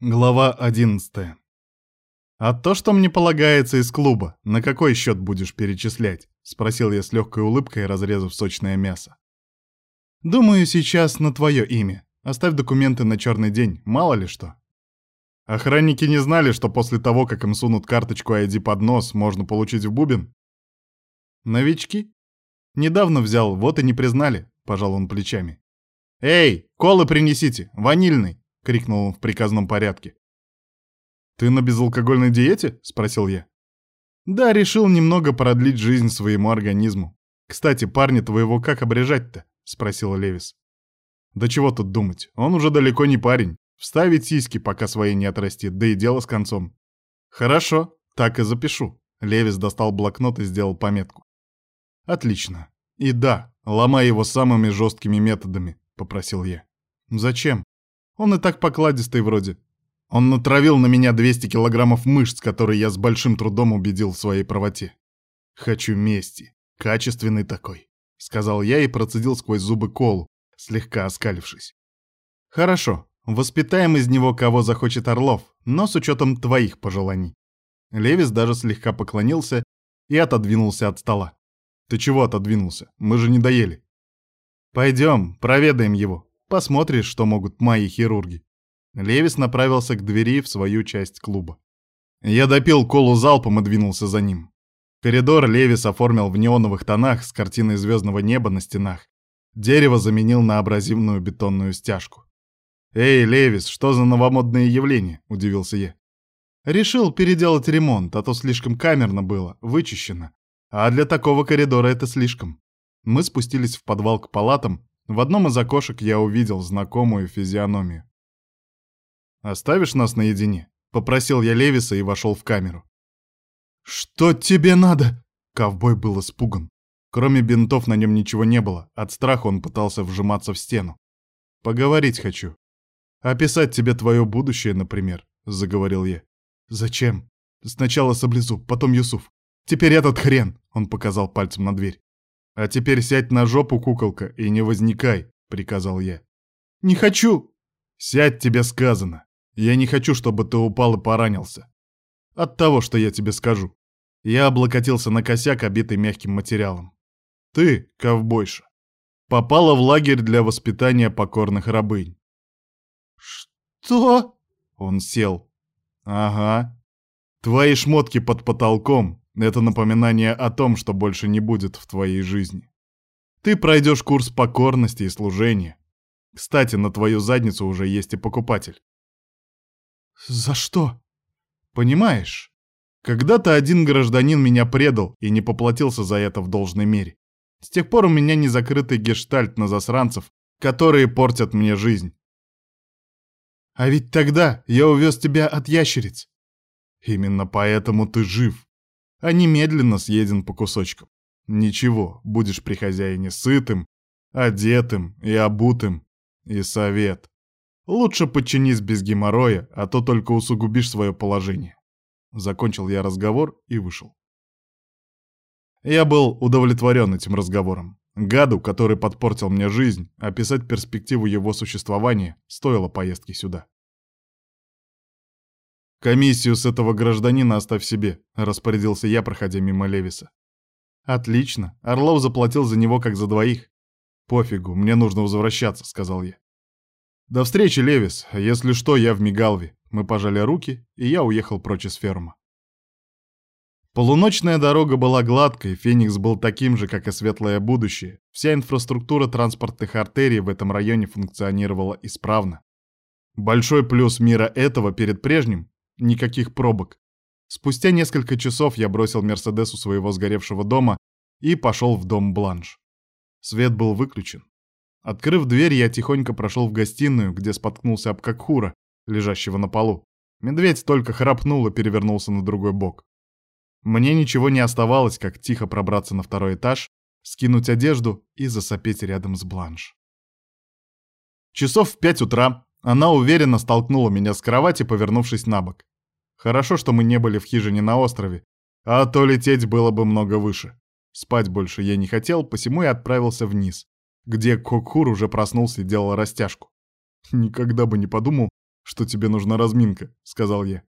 Глава 11. «А то, что мне полагается из клуба, на какой счет будешь перечислять?» — спросил я с легкой улыбкой, разрезав сочное мясо. «Думаю, сейчас на твое имя. Оставь документы на черный день, мало ли что». Охранники не знали, что после того, как им сунут карточку ID под нос, можно получить в бубен? Новички? Недавно взял, вот и не признали, пожал он плечами. «Эй, колы принесите, ванильный!» — крикнул он в приказном порядке. «Ты на безалкогольной диете?» — спросил я. «Да, решил немного продлить жизнь своему организму. Кстати, парня твоего как обрежать-то?» — спросил Левис. «Да чего тут думать, он уже далеко не парень. Вставить сиськи, пока свои не отрастит, да и дело с концом». «Хорошо, так и запишу». Левис достал блокнот и сделал пометку. «Отлично. И да, ломай его самыми жесткими методами», — попросил я. «Зачем?» Он и так покладистый вроде. Он натравил на меня 200 килограммов мышц, которые я с большим трудом убедил в своей правоте. Хочу мести. Качественный такой. Сказал я и процедил сквозь зубы колу, слегка оскалившись. Хорошо, воспитаем из него кого захочет Орлов, но с учетом твоих пожеланий. Левис даже слегка поклонился и отодвинулся от стола. Ты чего отодвинулся? Мы же не доели. Пойдем, проведаем его. Посмотришь, что могут мои хирурги. Левис направился к двери в свою часть клуба. Я допил колу залпом и двинулся за ним. Коридор Левис оформил в неоновых тонах с картиной звездного неба на стенах. Дерево заменил на абразивную бетонную стяжку. «Эй, Левис, что за новомодное явление?» — удивился я. «Решил переделать ремонт, а то слишком камерно было, вычищено. А для такого коридора это слишком». Мы спустились в подвал к палатам, в одном из окошек я увидел знакомую физиономию. «Оставишь нас наедине?» — попросил я Левиса и вошел в камеру. «Что тебе надо?» — ковбой был испуган. Кроме бинтов на нем ничего не было, от страха он пытался вжиматься в стену. «Поговорить хочу. Описать тебе твое будущее, например», — заговорил я. «Зачем? Сначала Саблезуб, потом Юсуф. Теперь этот хрен!» — он показал пальцем на дверь. «А теперь сядь на жопу, куколка, и не возникай», — приказал я. «Не хочу!» «Сядь, тебе сказано. Я не хочу, чтобы ты упал и поранился. От того, что я тебе скажу». Я облокотился на косяк, обитый мягким материалом. «Ты, ковбойша, попала в лагерь для воспитания покорных рабынь». «Что?» Он сел. «Ага. Твои шмотки под потолком, это напоминание о том, что больше не будет в твоей жизни. Ты пройдешь курс покорности и служения. Кстати, на твою задницу уже есть и покупатель. За что? Понимаешь? Когда-то один гражданин меня предал и не поплатился за это в должной мере. С тех пор у меня не закрытый гештальт на засранцев, которые портят мне жизнь. А ведь тогда я увез тебя от ящериц. Именно поэтому ты жив а немедленно съеден по кусочкам. Ничего, будешь при хозяине сытым, одетым и обутым. И совет. Лучше подчинись без геморроя, а то только усугубишь свое положение. Закончил я разговор и вышел. Я был удовлетворен этим разговором. Гаду, который подпортил мне жизнь, описать перспективу его существования стоило поездки сюда. «Комиссию с этого гражданина оставь себе», — распорядился я, проходя мимо Левиса. «Отлично. Орлов заплатил за него как за двоих». «Пофигу, мне нужно возвращаться», — сказал я. «До встречи, Левис. Если что, я в Мигалве». Мы пожали руки, и я уехал прочь из фермы. Полуночная дорога была гладкой, Феникс был таким же, как и светлое будущее. Вся инфраструктура транспортных артерий в этом районе функционировала исправно. Большой плюс мира этого перед прежним Никаких пробок. Спустя несколько часов я бросил Мерседес у своего сгоревшего дома и пошел в дом Бланш. Свет был выключен. Открыв дверь, я тихонько прошел в гостиную, где споткнулся об Какхура, лежащего на полу. Медведь только храпнул и перевернулся на другой бок. Мне ничего не оставалось, как тихо пробраться на второй этаж, скинуть одежду и засопеть рядом с Бланш. Часов в пять утра она уверенно столкнула меня с кровати, повернувшись на бок. Хорошо, что мы не были в хижине на острове, а то лететь было бы много выше. Спать больше я не хотел, посему я отправился вниз, где Кокхур уже проснулся и делал растяжку. Никогда бы не подумал, что тебе нужна разминка», — сказал я.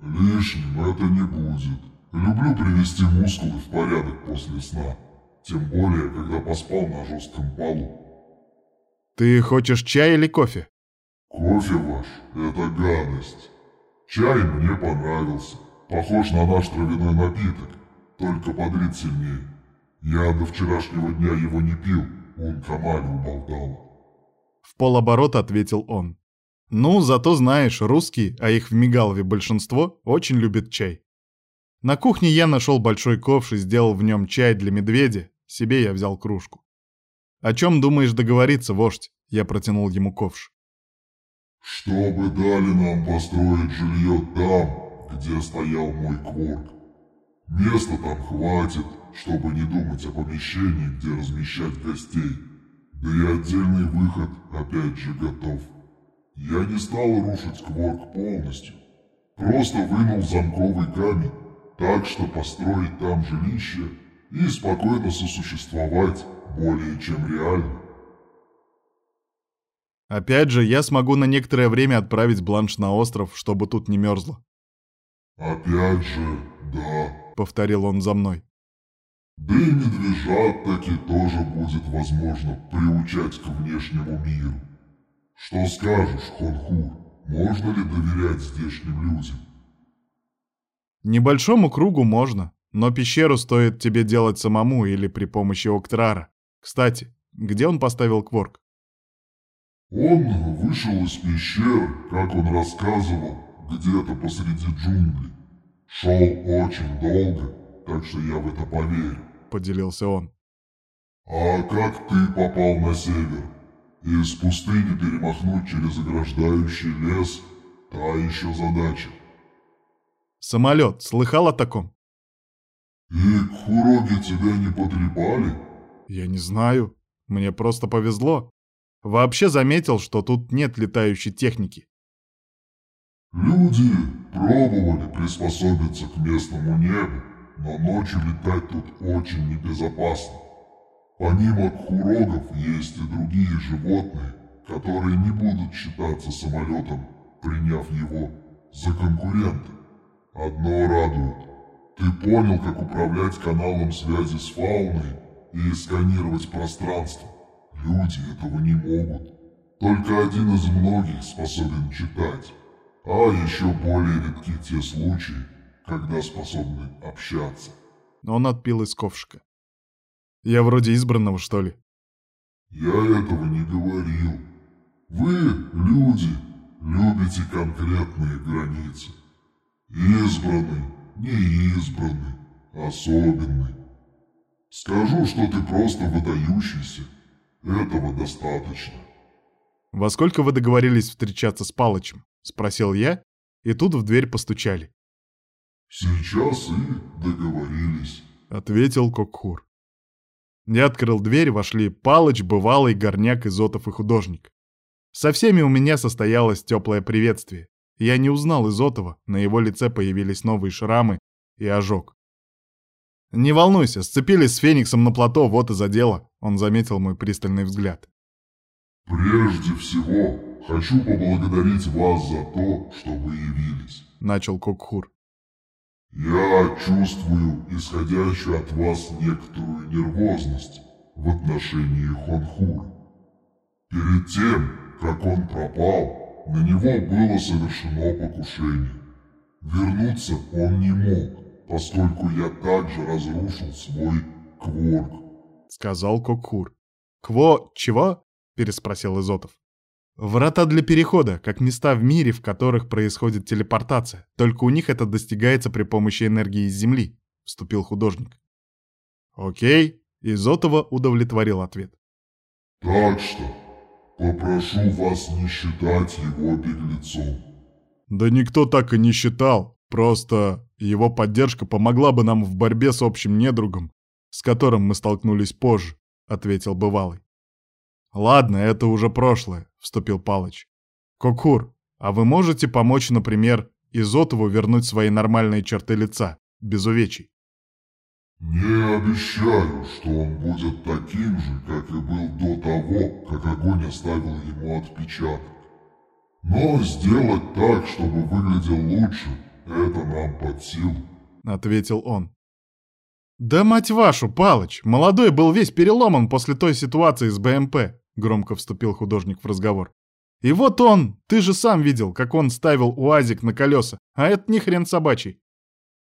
«Лишним это не будет. Люблю привести мускулы в порядок после сна, тем более, когда поспал на жестком полу». «Ты хочешь чай или кофе?» «Кофе ваш — это гадость. Чай мне понравился. Похож на наш травяной напиток, только подрит сильнее. Я до вчерашнего дня его не пил, он Камаль уболтала». В полоборота ответил он. «Ну, зато знаешь, русские, а их в Мигалове большинство, очень любят чай. На кухне я нашел большой ковш и сделал в нем чай для медведя, себе я взял кружку. «О чем думаешь договориться, вождь?» Я протянул ему ковш. «Чтобы дали нам построить жилье там, где стоял мой кворк. Места там хватит, чтобы не думать о помещении, где размещать гостей. Да и отдельный выход опять же готов. Я не стал рушить кворк полностью. Просто вынул замковый камень, так что построить там жилище и спокойно сосуществовать более чем реально. Опять же, я смогу на некоторое время отправить Бланш на остров, чтобы тут не мерзло. Опять же, да, повторил он за мной. Да и медвежат таки тоже будет возможно приучать к внешнему миру. Что скажешь, Хонхур, можно ли доверять здешним людям? Небольшому кругу можно, но пещеру стоит тебе делать самому или при помощи Октрара. Кстати, где он поставил кворк? Он вышел из пещер, как он рассказывал, где-то посреди джунглей. Шел очень долго, так что я в это поверю. Поделился он. А как ты попал на север? Из пустыни перемахнуть через ограждающий лес – та еще задача. Самолет, слыхал о таком? И хуроги тебя не потрепали? Я не знаю. Мне просто повезло. Вообще заметил, что тут нет летающей техники. Люди пробовали приспособиться к местному небу, но ночью летать тут очень небезопасно. Помимо кхурогов есть и другие животные, которые не будут считаться самолетом, приняв его за конкурента. Одно радует. Ты понял, как управлять каналом связи с фауной и сканировать пространство. Люди этого не могут. Только один из многих способен читать. А еще более редки те случаи, когда способны общаться. Он отпил из ковшика. Я вроде избранного, что ли? Я этого не говорил. Вы, люди, любите конкретные границы. Избранный, неизбранный, особенный. Скажу, что ты просто выдающийся, этого достаточно. «Во сколько вы договорились встречаться с Палычем?» — спросил я, и тут в дверь постучали. «Сейчас и договорились», — ответил Кокхур. Я открыл дверь, вошли Палыч, Бывалый, Горняк, Изотов и художник. Со всеми у меня состоялось теплое приветствие. Я не узнал Изотова, на его лице появились новые шрамы и ожог. «Не волнуйся, сцепились с Фениксом на плато, вот и за дело», — он заметил мой пристальный взгляд. «Прежде всего, хочу поблагодарить вас за то, что вы явились», — начал Кокхур. «Я чувствую исходящую от вас некоторую нервозность в отношении Хонхура. Перед тем, как он пропал, на него было совершено покушение. Вернуться он не мог, поскольку я также разрушил свой кворк», — сказал Кокхур. «Кво... чего?» — переспросил Изотов. «Врата для перехода, как места в мире, в которых происходит телепортация. Только у них это достигается при помощи энергии из Земли», — вступил художник. «Окей», — Изотова удовлетворил ответ. «Так что, попрошу вас не считать его беглецом». «Да никто так и не считал. Просто его поддержка помогла бы нам в борьбе с общим недругом, с которым мы столкнулись позже», — ответил бывалый. «Ладно, это уже прошлое», — вступил Палыч. «Кокур, а вы можете помочь, например, Изотову вернуть свои нормальные черты лица, без увечий?» «Не обещаю, что он будет таким же, как и был до того, как огонь оставил ему отпечаток. Но сделать так, чтобы выглядел лучше, это нам под силу», — ответил он. «Да мать вашу, Палыч! Молодой был весь переломан после той ситуации с БМП», — громко вступил художник в разговор. «И вот он! Ты же сам видел, как он ставил УАЗик на колеса, а это не хрен собачий».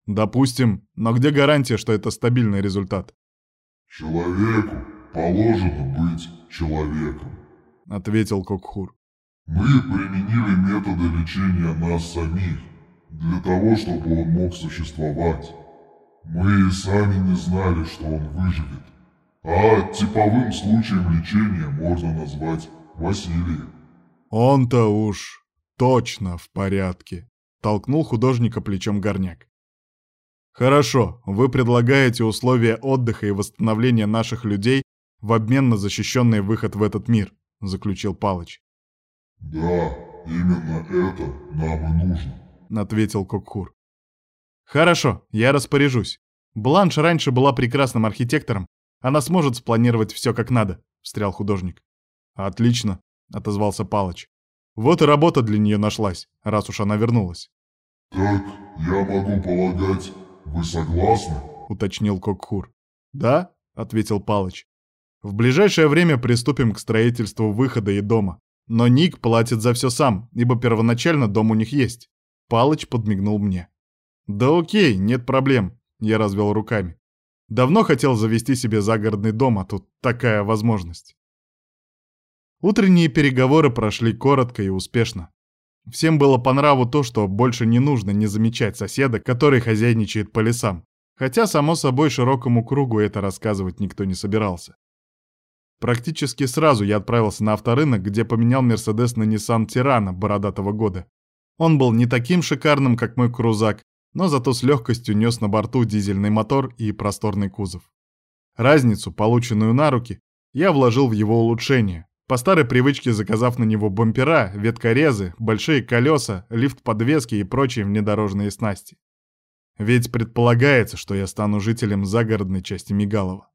«Допустим, но где гарантия, что это стабильный результат?» «Человеку положено быть человеком», — ответил Кокхур. Мы применили методы лечения нас самих, для того, чтобы он мог существовать. Мы и сами не знали, что он выживет. А типовым случаем лечения можно назвать Василия. Он-то уж точно в порядке, толкнул художника плечом горняк. Хорошо, вы предлагаете условия отдыха и восстановления наших людей в обмен на защищенный выход в этот мир, заключил Палыч. «Да, именно это нам и нужно», — ответил Кокхур. «Хорошо, я распоряжусь. Бланш раньше была прекрасным архитектором. Она сможет спланировать все как надо», — встрял художник. «Отлично», — отозвался Палыч. «Вот и работа для нее нашлась, раз уж она вернулась». «Так, я могу полагать, вы согласны?» — уточнил Кокхур. «Да», — ответил Палыч. «В ближайшее время приступим к строительству выхода и дома. Но Ник платит за все сам, ибо первоначально дом у них есть. Палыч подмигнул мне. Да окей, нет проблем, я развел руками. Давно хотел завести себе загородный дом, а тут такая возможность. Утренние переговоры прошли коротко и успешно. Всем было по нраву то, что больше не нужно не замечать соседа, который хозяйничает по лесам. Хотя, само собой, широкому кругу это рассказывать никто не собирался. Практически сразу я отправился на авторынок, где поменял Мерседес на Nissan Тирана бородатого года. Он был не таким шикарным, как мой крузак, но зато с легкостью нес на борту дизельный мотор и просторный кузов. Разницу, полученную на руки, я вложил в его улучшение, по старой привычке заказав на него бампера, веткорезы, большие колеса, лифт подвески и прочие внедорожные снасти. Ведь предполагается, что я стану жителем загородной части Мигалова.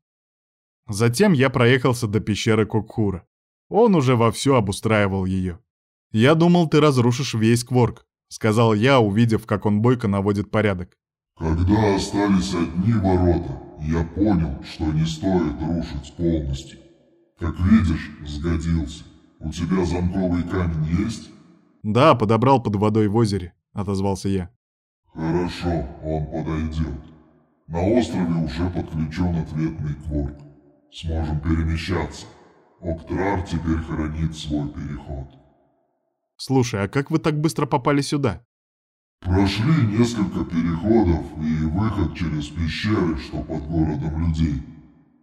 Затем я проехался до пещеры Кокхура. Он уже вовсю обустраивал ее. «Я думал, ты разрушишь весь Кворк», — сказал я, увидев, как он бойко наводит порядок. «Когда остались одни ворота, я понял, что не стоит рушить полностью. Как видишь, сгодился. У тебя замковый камень есть?» «Да, подобрал под водой в озере», — отозвался я. «Хорошо, он подойдет. На острове уже подключен ответный кворк. Сможем перемещаться. Октрар теперь хранит свой переход. Слушай, а как вы так быстро попали сюда? Прошли несколько переходов и выход через пещеры, что под городом людей.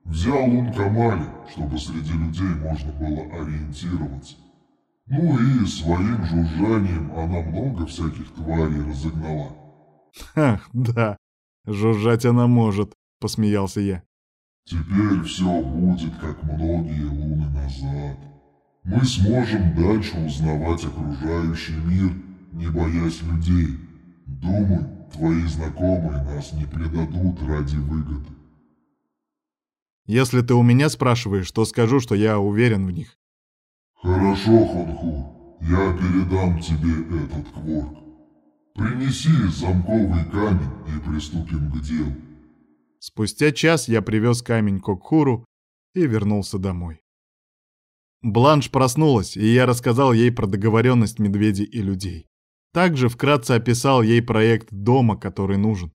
Взял Лункамали, чтобы среди людей можно было ориентироваться. Ну и своим жужжанием она много всяких тварей разогнала. Ах, да, жужжать она может, посмеялся я. Теперь все будет, как многие луны назад. Мы сможем дальше узнавать окружающий мир, не боясь людей. Думаю, твои знакомые нас не предадут ради выгоды. Если ты у меня спрашиваешь, то скажу, что я уверен в них. Хорошо, Хонху, я передам тебе этот кворк. Принеси замковый камень и приступим к делу. Спустя час я привез камень Кокхуру и вернулся домой. Бланш проснулась, и я рассказал ей про договоренность медведей и людей. Также вкратце описал ей проект дома, который нужен.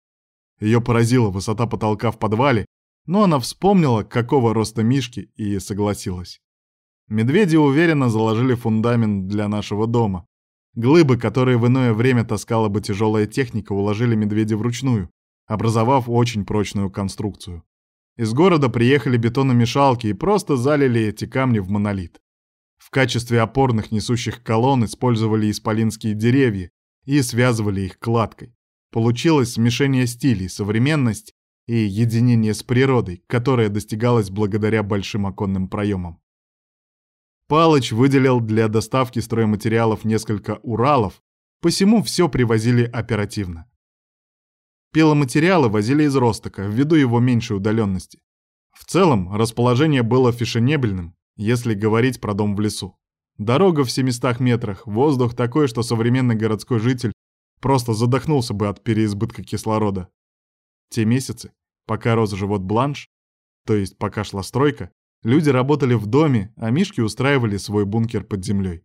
Ее поразила высота потолка в подвале, но она вспомнила, какого роста Мишки, и согласилась. Медведи уверенно заложили фундамент для нашего дома. Глыбы, которые в иное время таскала бы тяжелая техника, уложили медведи вручную, образовав очень прочную конструкцию. Из города приехали бетономешалки и просто залили эти камни в монолит. В качестве опорных несущих колонн использовали исполинские деревья и связывали их кладкой. Получилось смешение стилей, современность и единение с природой, которое достигалось благодаря большим оконным проемам. Палыч выделил для доставки стройматериалов несколько Уралов, посему все привозили оперативно. Пиломатериалы возили из Ростока, ввиду его меньшей удаленности. В целом, расположение было фешенебельным, если говорить про дом в лесу. Дорога в 700 метрах, воздух такой, что современный городской житель просто задохнулся бы от переизбытка кислорода. Те месяцы, пока рос живот Бланш, то есть пока шла стройка, люди работали в доме, а мишки устраивали свой бункер под землей.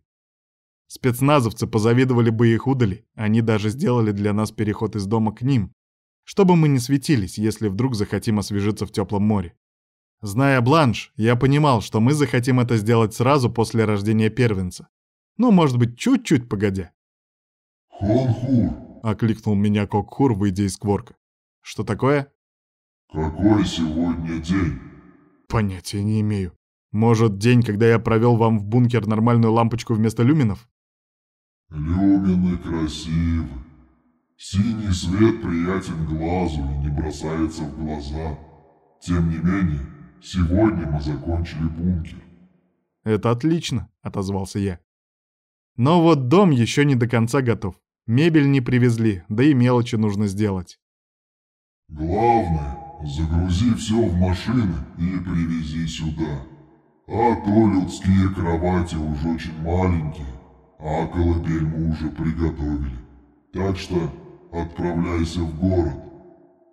Спецназовцы позавидовали бы их удали, они даже сделали для нас переход из дома к ним, чтобы мы не светились, если вдруг захотим освежиться в теплом море. Зная Бланш, я понимал, что мы захотим это сделать сразу после рождения первенца. Ну, может быть, чуть-чуть погодя. «Хонхур!» — окликнул меня Кокхур, выйдя из кворка. «Что такое?» «Какой сегодня день?» «Понятия не имею. Может, день, когда я провел вам в бункер нормальную лампочку вместо люминов?» «Люмины красивы. Синий свет приятен глазу и не бросается в глаза. Тем не менее, Сегодня мы закончили бункер. Это отлично, отозвался я. Но вот дом еще не до конца готов. Мебель не привезли, да и мелочи нужно сделать. Главное, загрузи все в машины и привези сюда. А то людские кровати уже очень маленькие, а колыбель мы уже приготовили. Так что отправляйся в город.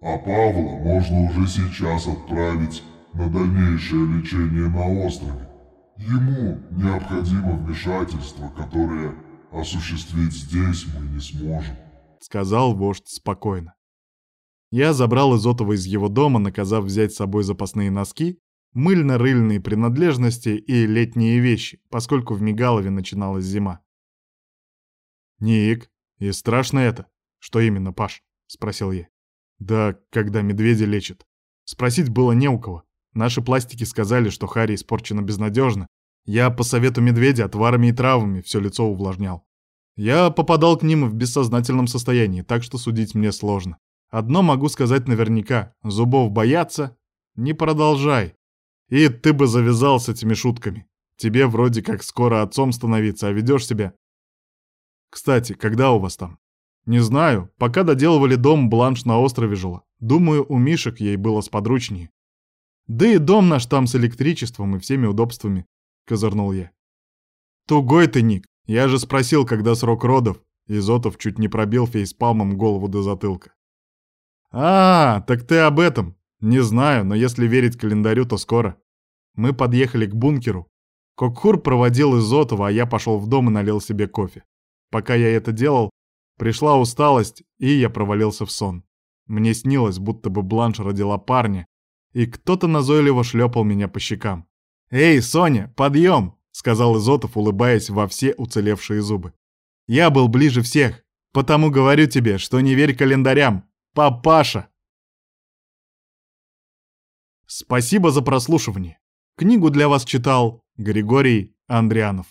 А Павла можно уже сейчас отправить на дальнейшее лечение на острове. Ему необходимо вмешательство, которое осуществить здесь мы не сможем», — сказал вождь спокойно. Я забрал Изотова из его дома, наказав взять с собой запасные носки, мыльно-рыльные принадлежности и летние вещи, поскольку в Мигалове начиналась зима. «Ник, и страшно это?» «Что именно, Паш?» — спросил я. «Да когда медведя лечат. Спросить было не у кого. Наши пластики сказали, что Харри испорчена безнадежно. Я по совету медведя отварами и травами все лицо увлажнял. Я попадал к ним в бессознательном состоянии, так что судить мне сложно. Одно могу сказать наверняка. Зубов бояться? Не продолжай. И ты бы завязал с этими шутками. Тебе вроде как скоро отцом становиться, а ведешь себя... Кстати, когда у вас там? Не знаю. Пока доделывали дом, Бланш на острове жила. Думаю, у Мишек ей было сподручнее. Да и дом наш там с электричеством и всеми удобствами, козырнул я. Тугой ты, Ник. Я же спросил, когда срок родов. Изотов чуть не пробил фейспалмом голову до затылка. А, так ты об этом. Не знаю, но если верить календарю, то скоро. Мы подъехали к бункеру. Кокхур проводил Изотова, а я пошел в дом и налил себе кофе. Пока я это делал, пришла усталость, и я провалился в сон. Мне снилось, будто бы Бланш родила парня, и кто-то назойливо шлепал меня по щекам. «Эй, Соня, подъем!» — сказал Изотов, улыбаясь во все уцелевшие зубы. «Я был ближе всех, потому говорю тебе, что не верь календарям. Папаша!» Спасибо за прослушивание. Книгу для вас читал Григорий Андрианов.